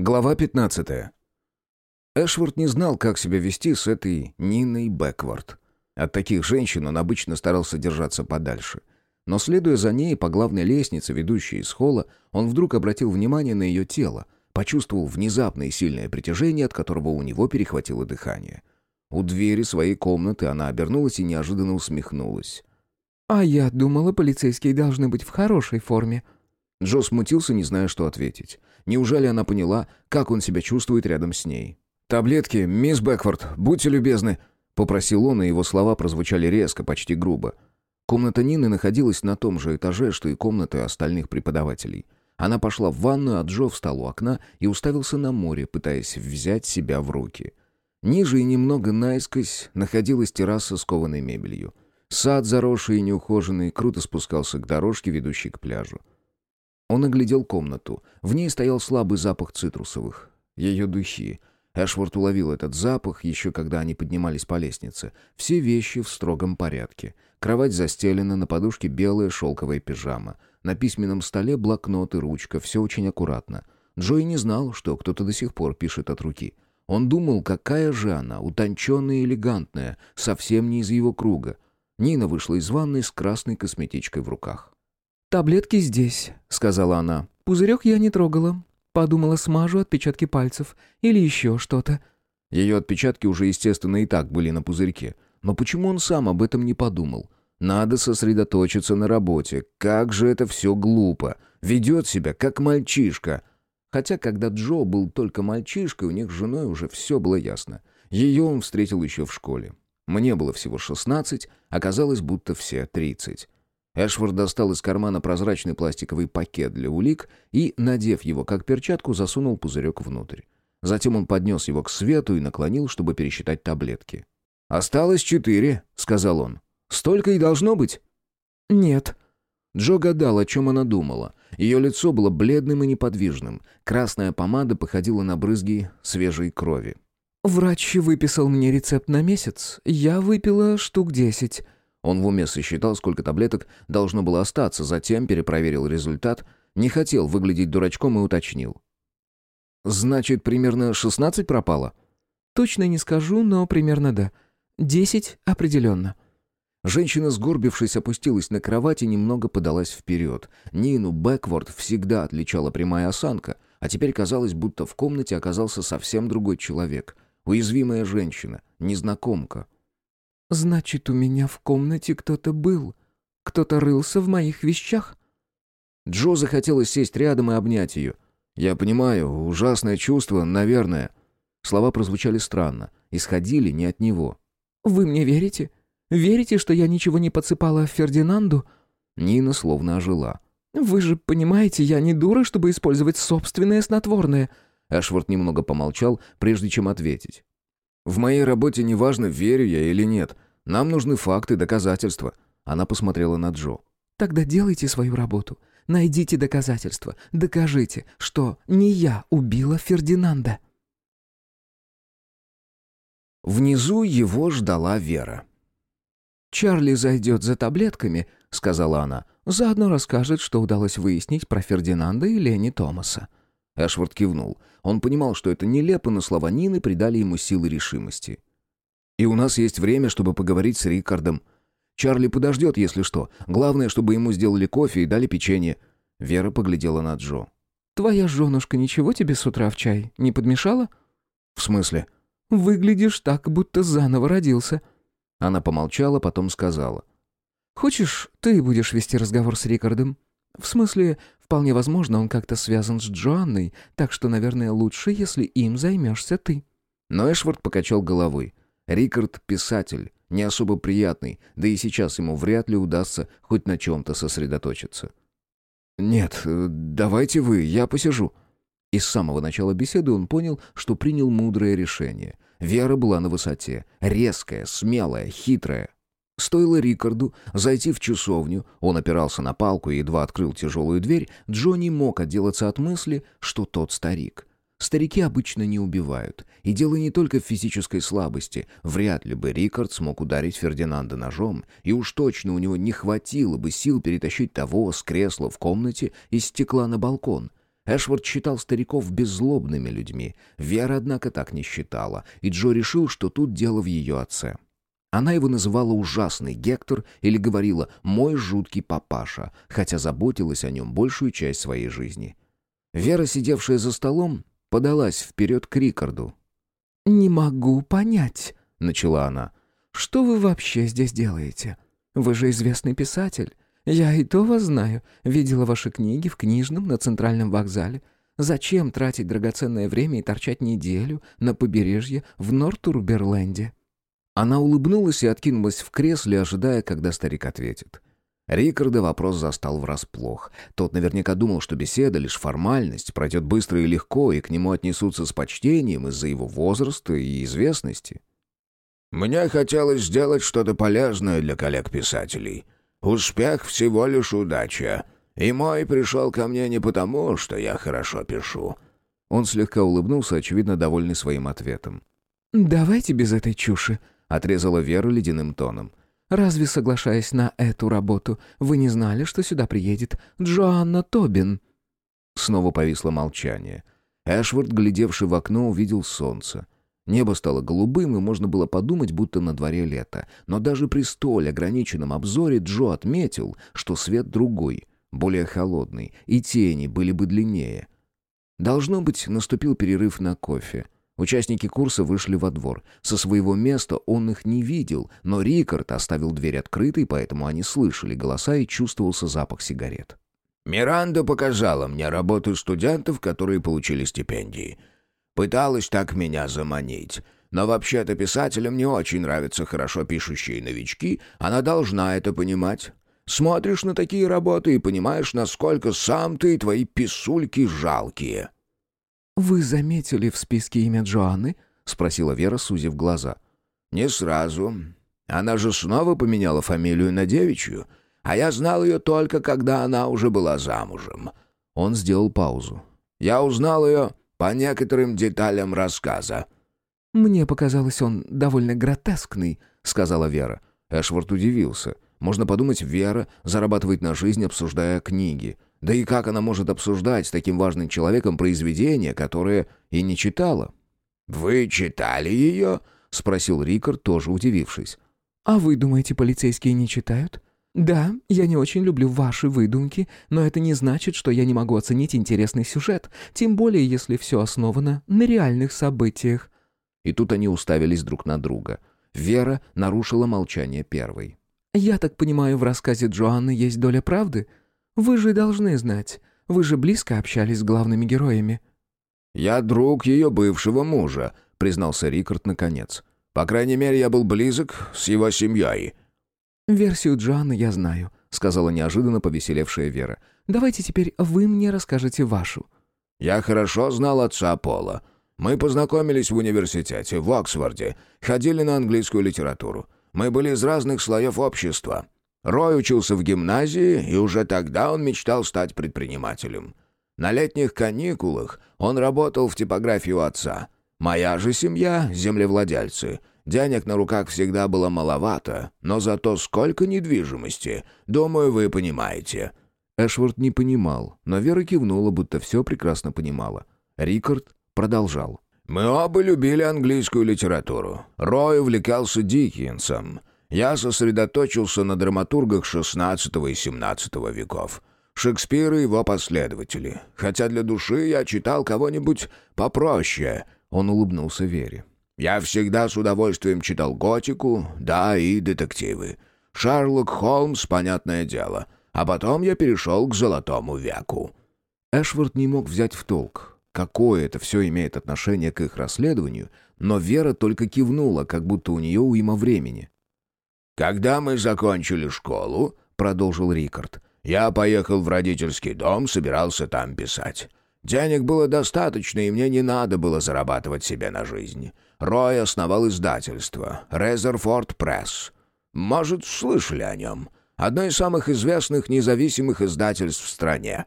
Глава 15. Эшвард не знал, как себя вести с этой Ниной Бэквард. От таких женщин он обычно старался держаться подальше. Но следуя за ней по главной лестнице, ведущей из холла, он вдруг обратил внимание на ее тело, почувствовал внезапное сильное притяжение, от которого у него перехватило дыхание. У двери своей комнаты она обернулась и неожиданно усмехнулась. «А я думала, полицейские должны быть в хорошей форме», Джо смутился, не зная, что ответить. Неужели она поняла, как он себя чувствует рядом с ней? «Таблетки, мисс Бэкфорд, будьте любезны», — попросил он, и его слова прозвучали резко, почти грубо. Комната Нины находилась на том же этаже, что и комнаты остальных преподавателей. Она пошла в ванную, а Джо встал у окна и уставился на море, пытаясь взять себя в руки. Ниже и немного наискось находилась терраса с кованой мебелью. Сад, заросший и неухоженный, круто спускался к дорожке, ведущей к пляжу. Он оглядел комнату. В ней стоял слабый запах цитрусовых. Ее духи. Эшворт уловил этот запах, еще когда они поднимались по лестнице. Все вещи в строгом порядке. Кровать застелена, на подушке белая шелковая пижама. На письменном столе блокнот и ручка, все очень аккуратно. Джой не знал, что кто-то до сих пор пишет от руки. Он думал, какая же она, утонченная и элегантная, совсем не из его круга. Нина вышла из ванной с красной косметичкой в руках. «Таблетки здесь», — сказала она. «Пузырек я не трогала. Подумала, смажу отпечатки пальцев. Или еще что-то». Ее отпечатки уже, естественно, и так были на пузырьке. Но почему он сам об этом не подумал? Надо сосредоточиться на работе. Как же это все глупо. Ведет себя, как мальчишка. Хотя, когда Джо был только мальчишкой, у них с женой уже все было ясно. Ее он встретил еще в школе. Мне было всего шестнадцать, оказалось, будто все тридцать. Эшфорд достал из кармана прозрачный пластиковый пакет для улик и, надев его как перчатку, засунул пузырек внутрь. Затем он поднес его к свету и наклонил, чтобы пересчитать таблетки. «Осталось четыре», — сказал он. «Столько и должно быть?» «Нет». Джо гадал, о чем она думала. Ее лицо было бледным и неподвижным. Красная помада походила на брызги свежей крови. «Врач выписал мне рецепт на месяц. Я выпила штук десять». Он в уме сосчитал, сколько таблеток должно было остаться, затем перепроверил результат, не хотел выглядеть дурачком и уточнил. «Значит, примерно 16 пропало?» «Точно не скажу, но примерно да. Десять определенно». Женщина, сгорбившись, опустилась на кровать и немного подалась вперед. Нину Бэкворд всегда отличала прямая осанка, а теперь казалось, будто в комнате оказался совсем другой человек. Уязвимая женщина, незнакомка — «Значит, у меня в комнате кто-то был. Кто-то рылся в моих вещах?» Джо захотелось сесть рядом и обнять ее. «Я понимаю, ужасное чувство, наверное». Слова прозвучали странно, исходили не от него. «Вы мне верите? Верите, что я ничего не подсыпала Фердинанду?» Нина словно ожила. «Вы же понимаете, я не дура, чтобы использовать собственное снотворное». Эшвард немного помолчал, прежде чем ответить. В моей работе неважно, верю я или нет. Нам нужны факты, доказательства». Она посмотрела на Джо. «Тогда делайте свою работу. Найдите доказательства. Докажите, что не я убила Фердинанда». Внизу его ждала Вера. «Чарли зайдет за таблетками», — сказала она. «Заодно расскажет, что удалось выяснить про Фердинанда и Лени Томаса». Эшвард кивнул. Он понимал, что это нелепо, но слова Нины придали ему силы решимости. «И у нас есть время, чтобы поговорить с Рикардом. Чарли подождет, если что. Главное, чтобы ему сделали кофе и дали печенье». Вера поглядела на Джо. «Твоя женушка ничего тебе с утра в чай не подмешала?» «В смысле?» «Выглядишь так, будто заново родился». Она помолчала, потом сказала. «Хочешь, ты будешь вести разговор с Рикардом? В смысле, вполне возможно, он как-то связан с Джоанной, так что, наверное, лучше, если им займешься ты». Но Эшвард покачал головой. Рикард — писатель, не особо приятный, да и сейчас ему вряд ли удастся хоть на чем-то сосредоточиться. «Нет, давайте вы, я посижу». И с самого начала беседы он понял, что принял мудрое решение. Вера была на высоте, резкая, смелая, хитрая. Стоило Рикарду зайти в часовню, он опирался на палку и едва открыл тяжелую дверь, Джонни мог отделаться от мысли, что тот старик. Старики обычно не убивают. И дело не только в физической слабости. Вряд ли бы Рикард смог ударить Фердинанда ножом, и уж точно у него не хватило бы сил перетащить того с кресла в комнате из стекла на балкон. Эшвард считал стариков беззлобными людьми. Вера, однако, так не считала, и Джо решил, что тут дело в ее отце. Она его называла ужасный Гектор или говорила «мой жуткий папаша», хотя заботилась о нем большую часть своей жизни. Вера, сидевшая за столом, подалась вперед к Рикарду. «Не могу понять», — начала она. «Что вы вообще здесь делаете? Вы же известный писатель. Я и то вас знаю. Видела ваши книги в книжном на центральном вокзале. Зачем тратить драгоценное время и торчать неделю на побережье в Нортурберленде?» Она улыбнулась и откинулась в кресле, ожидая, когда старик ответит. Рикарда вопрос застал врасплох. Тот наверняка думал, что беседа — лишь формальность, пройдет быстро и легко, и к нему отнесутся с почтением из-за его возраста и известности. «Мне хотелось сделать что-то полезное для коллег-писателей. Успех всего лишь удача. И мой пришел ко мне не потому, что я хорошо пишу». Он слегка улыбнулся, очевидно, довольный своим ответом. «Давайте без этой чуши», — отрезала Вера ледяным тоном. «Разве, соглашаясь на эту работу, вы не знали, что сюда приедет Джоанна Тобин?» Снова повисло молчание. Эшвард, глядевший в окно, увидел солнце. Небо стало голубым, и можно было подумать, будто на дворе лето. Но даже при столь ограниченном обзоре Джо отметил, что свет другой, более холодный, и тени были бы длиннее. Должно быть, наступил перерыв на кофе. Участники курса вышли во двор. Со своего места он их не видел, но Рикард оставил дверь открытой, поэтому они слышали голоса и чувствовался запах сигарет. «Миранда показала мне работу студентов, которые получили стипендии. Пыталась так меня заманить. Но вообще-то писателям не очень нравятся хорошо пишущие новички, она должна это понимать. Смотришь на такие работы и понимаешь, насколько сам ты и твои писульки жалкие». «Вы заметили в списке имя Джоанны?» — спросила Вера, сузив глаза. «Не сразу. Она же снова поменяла фамилию на девичью, а я знал ее только, когда она уже была замужем». Он сделал паузу. «Я узнал ее по некоторым деталям рассказа». «Мне показалось, он довольно гротескный», — сказала Вера. Эшвард удивился. Можно подумать, Вера зарабатывает на жизнь, обсуждая книги. Да и как она может обсуждать с таким важным человеком произведение, которое и не читала? «Вы читали ее?» — спросил Рикард, тоже удивившись. «А вы думаете, полицейские не читают?» «Да, я не очень люблю ваши выдумки, но это не значит, что я не могу оценить интересный сюжет, тем более если все основано на реальных событиях». И тут они уставились друг на друга. Вера нарушила молчание первой. «Я так понимаю, в рассказе Джоанны есть доля правды?» Вы же должны знать. Вы же близко общались с главными героями». «Я друг ее бывшего мужа», — признался Рикард наконец. «По крайней мере, я был близок с его семьей». «Версию Джоанны я знаю», — сказала неожиданно повеселевшая Вера. «Давайте теперь вы мне расскажете вашу». «Я хорошо знал отца Пола. Мы познакомились в университете, в Оксфорде, ходили на английскую литературу. Мы были из разных слоев общества. Рой учился в гимназии, и уже тогда он мечтал стать предпринимателем. На летних каникулах он работал в типографии у отца. Моя же семья — землевладельцы. Денег на руках всегда было маловато, но зато сколько недвижимости. Думаю, вы понимаете». Эшвард не понимал, но Вера кивнула, будто все прекрасно понимала. Рикард продолжал. «Мы оба любили английскую литературу. Рой увлекался Диккенсом. Я сосредоточился на драматургах XVI и XVII веков. Шекспир и его последователи. Хотя для души я читал кого-нибудь попроще. Он улыбнулся Вере. Я всегда с удовольствием читал готику, да, и детективы. Шерлок Холмс, понятное дело. А потом я перешел к золотому веку. Эшвард не мог взять в толк, какое это все имеет отношение к их расследованию, но Вера только кивнула, как будто у нее уйма времени. «Когда мы закончили школу», — продолжил Рикард, «я поехал в родительский дом, собирался там писать. Денег было достаточно, и мне не надо было зарабатывать себе на жизнь. Рой основал издательство «Резерфорд Пресс». Может, слышали о нем? Одно из самых известных независимых издательств в стране.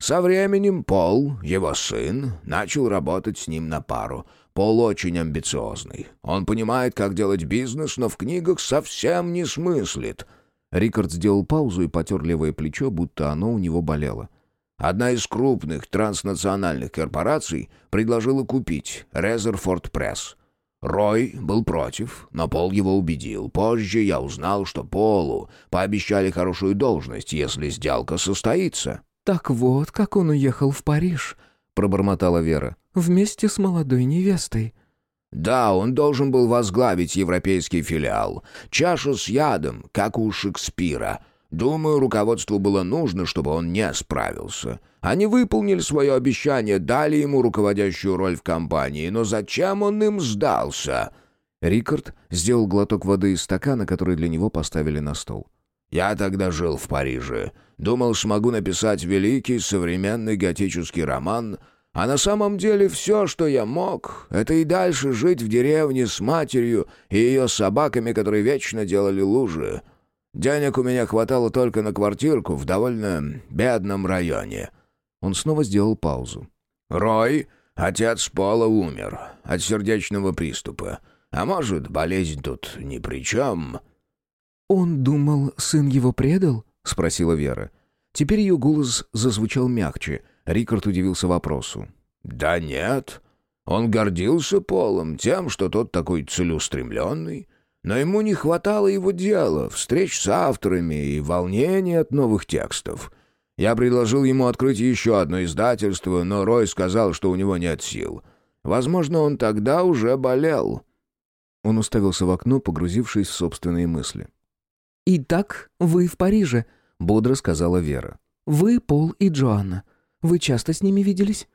Со временем Пол, его сын, начал работать с ним на пару — Пол очень амбициозный. Он понимает, как делать бизнес, но в книгах совсем не смыслит». Рикард сделал паузу и потер левое плечо, будто оно у него болело. Одна из крупных транснациональных корпораций предложила купить Резерфорд Пресс. Рой был против, но Пол его убедил. Позже я узнал, что Полу пообещали хорошую должность, если сделка состоится. «Так вот, как он уехал в Париж», — пробормотала Вера, — «вместе с молодой невестой». Да, он должен был возглавить европейский филиал. Чаша с ядом, как у Шекспира. Думаю, руководству было нужно, чтобы он не справился. Они выполнили свое обещание, дали ему руководящую роль в компании, но зачем он им сдался?» Рикард сделал глоток воды из стакана, который для него поставили на стол. «Я тогда жил в Париже. Думал, смогу написать великий современный готический роман, а на самом деле все, что я мог, это и дальше жить в деревне с матерью и ее собаками, которые вечно делали лужи. Денег у меня хватало только на квартирку в довольно бедном районе». Он снова сделал паузу. «Рой, отец Пола, умер от сердечного приступа. А может, болезнь тут ни при чем?» «Он думал, сын его предал?» — спросила Вера. Теперь ее голос зазвучал мягче. Рикард удивился вопросу. «Да нет. Он гордился Полом тем, что тот такой целеустремленный. Но ему не хватало его дела, встреч с авторами и волнения от новых текстов. Я предложил ему открыть еще одно издательство, но Рой сказал, что у него нет сил. Возможно, он тогда уже болел». Он уставился в окно, погрузившись в собственные мысли. «Итак, вы в Париже», — бодро сказала Вера. «Вы, Пол и Джоанна. Вы часто с ними виделись?»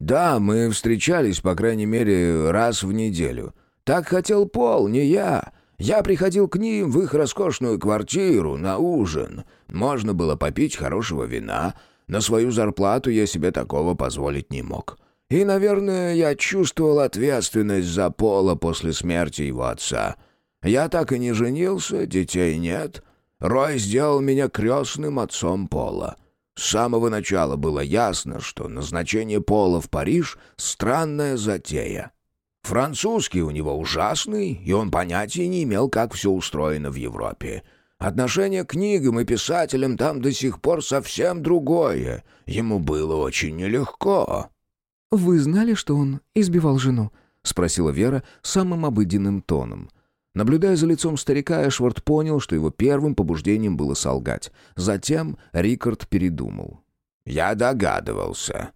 «Да, мы встречались, по крайней мере, раз в неделю. Так хотел Пол, не я. Я приходил к ним в их роскошную квартиру на ужин. Можно было попить хорошего вина. На свою зарплату я себе такого позволить не мог. И, наверное, я чувствовал ответственность за Пола после смерти его отца. Я так и не женился, детей нет. Рой сделал меня крестным отцом Пола. С самого начала было ясно, что назначение Пола в Париж — странная затея. Французский у него ужасный, и он понятия не имел, как все устроено в Европе. Отношение к книгам и писателям там до сих пор совсем другое. Ему было очень нелегко. «Вы знали, что он избивал жену?» — спросила Вера самым обыденным тоном. Наблюдая за лицом старика, Эшвард понял, что его первым побуждением было солгать. Затем Рикард передумал. «Я догадывался».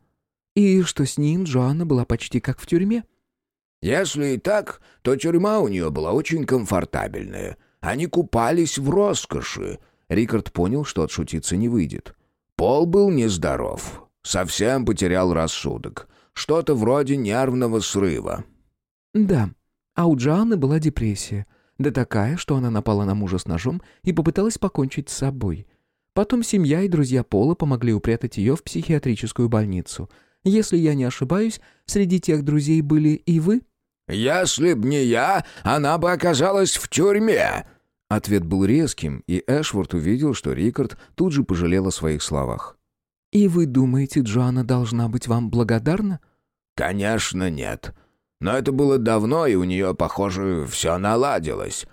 «И что с ним Джоанна была почти как в тюрьме?» Если и так, то тюрьма у нее была очень комфортабельная. Они купались в роскоши. Рикард понял, что отшутиться не выйдет. Пол был нездоров. Совсем потерял рассудок. Что-то вроде нервного срыва. Да, а у Джоанны была депрессия. Да такая, что она напала на мужа с ножом и попыталась покончить с собой. Потом семья и друзья Пола помогли упрятать ее в психиатрическую больницу. Если я не ошибаюсь, среди тех друзей были и вы?» «Если б не я, она бы оказалась в тюрьме!» Ответ был резким, и Эшворт увидел, что Рикард тут же пожалел о своих словах. «И вы думаете, Джоанна должна быть вам благодарна?» «Конечно нет. Но это было давно, и у нее, похоже, все наладилось».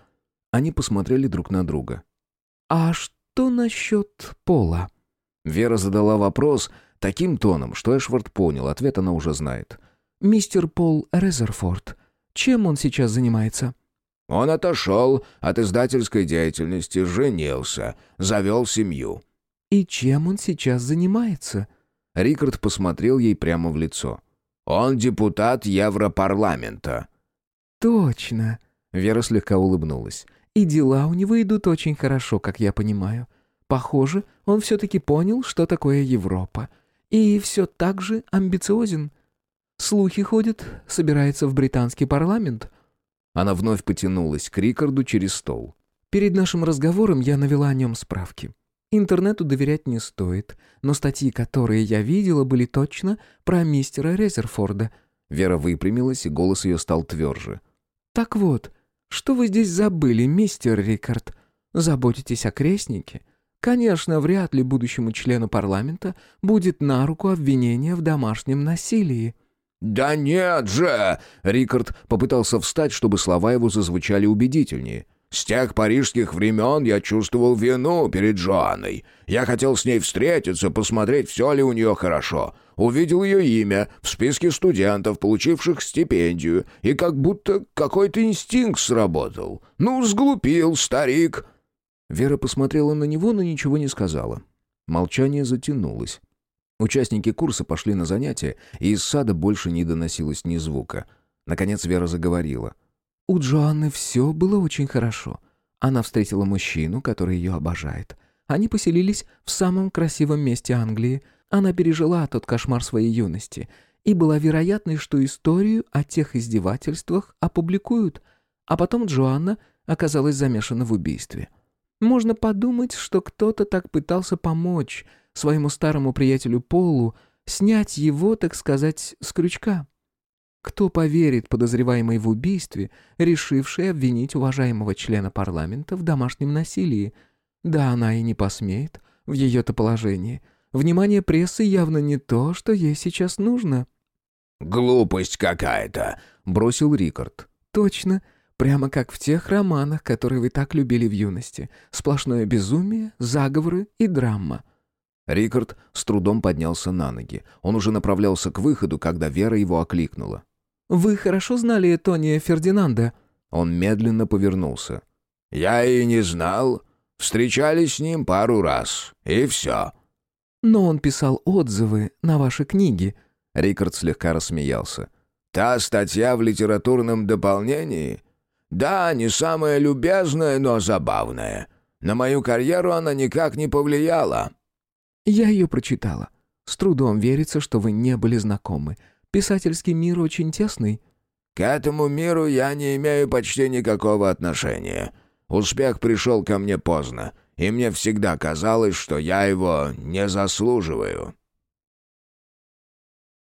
Они посмотрели друг на друга. «А что насчет Пола?» Вера задала вопрос таким тоном, что Эшвард понял, ответ она уже знает. «Мистер Пол Резерфорд, чем он сейчас занимается?» «Он отошел от издательской деятельности, женился, завел семью». «И чем он сейчас занимается?» Рикард посмотрел ей прямо в лицо. «Он депутат Европарламента». «Точно», — Вера слегка улыбнулась. «И дела у него идут очень хорошо, как я понимаю. Похоже, он все-таки понял, что такое Европа. И все так же амбициозен. Слухи ходят, собирается в британский парламент». Она вновь потянулась к Рикарду через стол. «Перед нашим разговором я навела о нем справки. Интернету доверять не стоит, но статьи, которые я видела, были точно про мистера Резерфорда». Вера выпрямилась, и голос ее стал тверже. «Так вот, что вы здесь забыли, мистер Рикард? Заботитесь о крестнике?» Конечно, вряд ли будущему члену парламента будет на руку обвинение в домашнем насилии. «Да нет же!» — Рикард попытался встать, чтобы слова его зазвучали убедительнее. С тех парижских времен я чувствовал вину перед Джоанной. Я хотел с ней встретиться, посмотреть, все ли у нее хорошо. Увидел ее имя в списке студентов, получивших стипендию, и как будто какой-то инстинкт сработал. Ну, сглупил, старик». Вера посмотрела на него, но ничего не сказала. Молчание затянулось. Участники курса пошли на занятия, и из сада больше не доносилось ни звука. Наконец Вера заговорила — у Джоанны все было очень хорошо. Она встретила мужчину, который ее обожает. Они поселились в самом красивом месте Англии. Она пережила тот кошмар своей юности. И была вероятность, что историю о тех издевательствах опубликуют. А потом Джоанна оказалась замешана в убийстве. Можно подумать, что кто-то так пытался помочь своему старому приятелю Полу снять его, так сказать, с крючка. Кто поверит подозреваемой в убийстве, решившей обвинить уважаемого члена парламента в домашнем насилии? Да она и не посмеет, в ее-то положении. Внимание прессы явно не то, что ей сейчас нужно». «Глупость какая-то», — бросил Рикард. «Точно. Прямо как в тех романах, которые вы так любили в юности. Сплошное безумие, заговоры и драма». Рикард с трудом поднялся на ноги. Он уже направлялся к выходу, когда Вера его окликнула. «Вы хорошо знали Тони Фердинанда?» Он медленно повернулся. «Я и не знал. Встречались с ним пару раз, и все». «Но он писал отзывы на ваши книги». Рикард слегка рассмеялся. «Та статья в литературном дополнении? Да, не самая любезная, но забавная. На мою карьеру она никак не повлияла». «Я ее прочитала. С трудом верится, что вы не были знакомы. Писательский мир очень тесный». «К этому миру я не имею почти никакого отношения. Успех пришел ко мне поздно, и мне всегда казалось, что я его не заслуживаю».